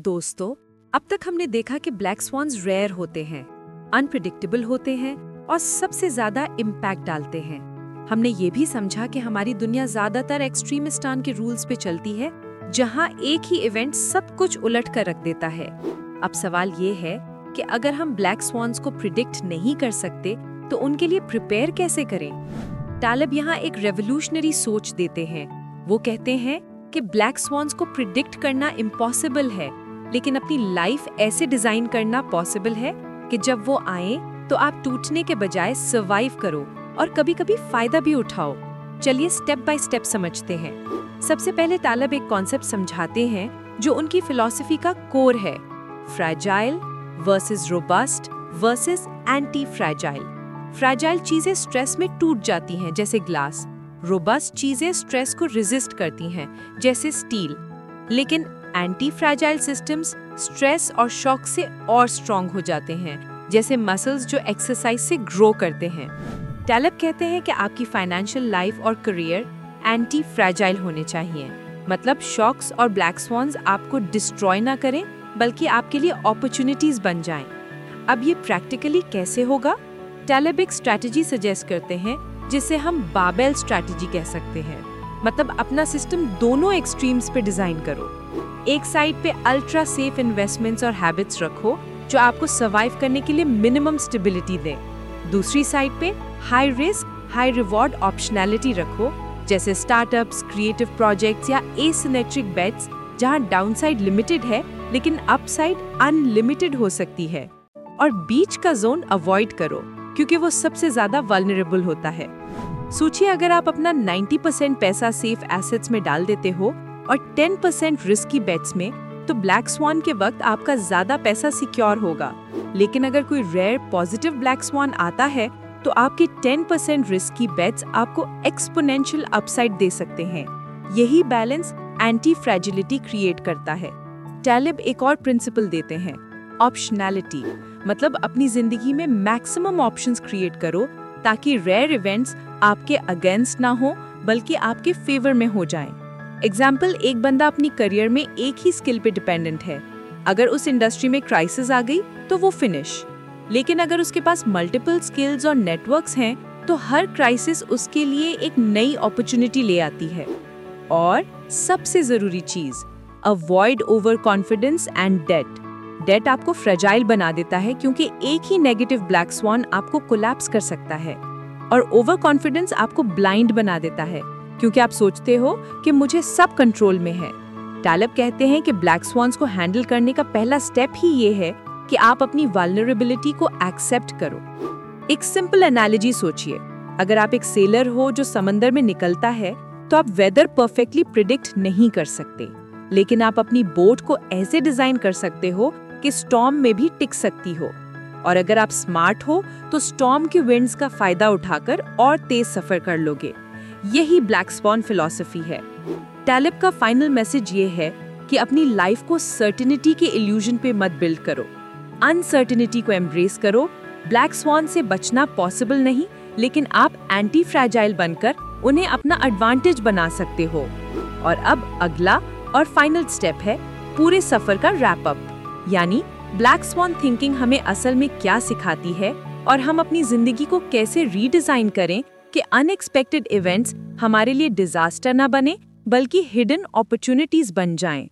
दोस्तों, अब तक हमने देखा कि ब्लैक स्वॉन्स रेयर होते हैं अनप्रिडिक्टेबल होते हैं और सबसे ज़्यादा इम्पैक्ट डालते हैं। हमने ये भी समझा कि हमारी दुनिया ज़्यादातर एक्सट्रीमिस्टान के रूल्स पे चलती है, जहाँ एक ही इवेंट सब कुछ उलट कर रख देता है। अब सवाल ये है कि अगर हम ब्लैक स्वान्स को प्रिडिक्ट नहीं कर सकते तो उनके लिए प्रिपेयर कैसे करें? टालब यहाँ एक रेवोल्यूशनरी सोच देते हैं। वो कहते हैं कि ब्लैक स्वान्स को प्रिडिक्ट करना इम्पॉसिबल है। लेकिन अपनी लाइफ ऐसे डिज़ाइन करना पॉसिबल है कि जब वो आए तो आप टूटने के बजाय सर्वाइव करो और कभी कभी फ़ायदा भी उठाओ। चलिए स्टेप बाय स्टेप समझते हैं। सबसे पहले तालब एक कॉन्सेप्ट समझाते हैं, जो उनकी फिलॉसफी का कोर है। Fragile versus robust versus antifragile fragile चीज़ें स्ट्रेस में टूट जाती हैं, जैसे ग्लास रोबस्ट चीज़ें स्ट्रेस को रेजिस्ट करती हैं, जैसे स्टील लेकिन एंटी फ्रैजाइल सिस्टम्स स्ट्रेस और शॉक से और स्ट्रॉन्ग हो जाते हैं, जैसे मसल्स जो एक्सरसाइज से ग्रो करते हैं। टैलब कहते हैं कि आपकी फाइनेंशियल लाइफ और करियर एंटी फ्रेजाइल होने चाहिए। मतलब शॉक्स और ब्लैक स्वॉन्स आपको डिस्ट्रॉय ना करें, बल्कि आपके लिए अपॉर्चुनिटीज़ बन जाएँ। अब ये प्रैक्टिकली कैसे होगा? टैलब एक स्ट्रैटेजी सजेस्ट करते हैं, जिसे हम बाबेल स्ट्रैटेजी कह सकते हैं। मतलब अपना सिस्टम दोनों एक्सट्रीम्स पे डिज़ाइन करो। एक साइड पे अल्ट्रा सेफ़ इन्वेस्टमेंट्स और हैबिट्स रखो, जो आपको सर्वाइव करने के लिए मिनिमम स्टेबिलिटी दें। दूसरी साइड पे high risk high reward optionality रखो, जैसे स्टार्टअप्स क्रिएटिव प्रोजेक्ट्स या एसिनेट्रिक बेट्स जहाँ डाउनसाइड लिमिटेड है, लेकिन अपसाइड अनलिमिटेड हो सकती है। और बीच का जोन अवॉइड करो, क्योंकि वो सबसे ज़्यादा वल्नरेबल होता है। सोचिए, अगर आप अपना 90% पैसा सेफ़ एसेट्स में डाल देते हो और 10% रिस्की बेट्स में तो ब्लैक स्वान के वक्त आपका ज़्यादा पैसा सिक्योर होगा। लेकिन अगर कोई रेयर पॉजिटिव ब्लैक स्वान आता है तो आपके 10% रिस्की बेट्स आपको एक्सपोनेंशियल अपसाइड दे सकते हैं। यही बैलेंस एंटी फ्रेजिलिटी क्रिएट करता है। टैलिब एक और प्रिंसिपल देते हैं, ऑप्शनैलिटी। मतलब अपनी ज़िंदगी में मैक्सिमम ऑप्शंस क्रिएट करो ताकि रेयर इवेंट्स आपके अगेंस्ट ना हो, बल्कि आपके फेवर में हो जाएँ। एग्ज़ाम्पल एक बंदा अपनी करियर में एक ही स्किल पे डिपेंडेंट है। अगर उस इंडस्ट्री में क्राइसिस आ गई तो वो फिनिश लेकिन अगर उसके पास मल्टीपल स्किल्स और नेटवर्क्स हैं तो हर क्राइसिस उसके लिए एक नई अपॉर्चुनिटी ले आती है। और सबसे ज़रूरी चीज़ avoid overconfidence and debt debt आपको फ्रेजाइल बना देता है, क्योंकि एक ही नेगेटिव ब्लैक स्वान आपको कोलैप्स कर सकता है। और ओवर कॉन्फिडेंस आपको ब्लाइंड बना देता है, क्योंकि आप सोचते हो कि मुझे सब कंट्रोल में है। टैलब कहते हैं कि ब्लैक स्वॉन्स को हैंडल करने का पहला स्टेप ही ये है कि आप अपनी वालनरेबिलिटी को एक्सेप्ट करो। एक सिंपल एनालॉजी सोचिए, अगर आप एक सेलर हो जो समंदर में निकलता है तो आप वेदर परफेक्टली प्रिडिक्ट नहीं कर सकते। लेकिन आप अपनी बोट को ऐसे डिज़ाइन कर सकते हो कि स्टॉम में भी टिक सकती हो। और अगर आप स्मार्ट हो तो स्टॉम के विंड्स का फ़ायदा उठाकर और तेज सफ़र कर लोगे। यही ब्लैक स्पॉन फिलोसफी है। टैलिब का फाइनल मैसेज ये है कि अपनी लाइफ को सर्टिनिटी के इल्यूजन पे मत बिल्ड करो। अनसर्टिनिटी को एम्ब्रेस करो। ब्लैक स्वॉन से बचना पॉसिबल नहीं, लेकिन आप एंटी फ्रैजाइल बनकर उन्हें अपना एडवांटेज बना सकते हो। और अब अगला और फाइनल स्टेप है पूरे सफ़र का रैप अप यानी ब्लैक स्वान थिंकिंग हमें असल में क्या सिखाती है और हम अपनी ज़िंदगी को कैसे रीडिजाइन करें कि अनएक्सपेक्टेड इवेंट्स हमारे लिए डिजास्टर ना बने, बल्कि हिडन अपॉर्चुनिटीज़ बन जाएँ।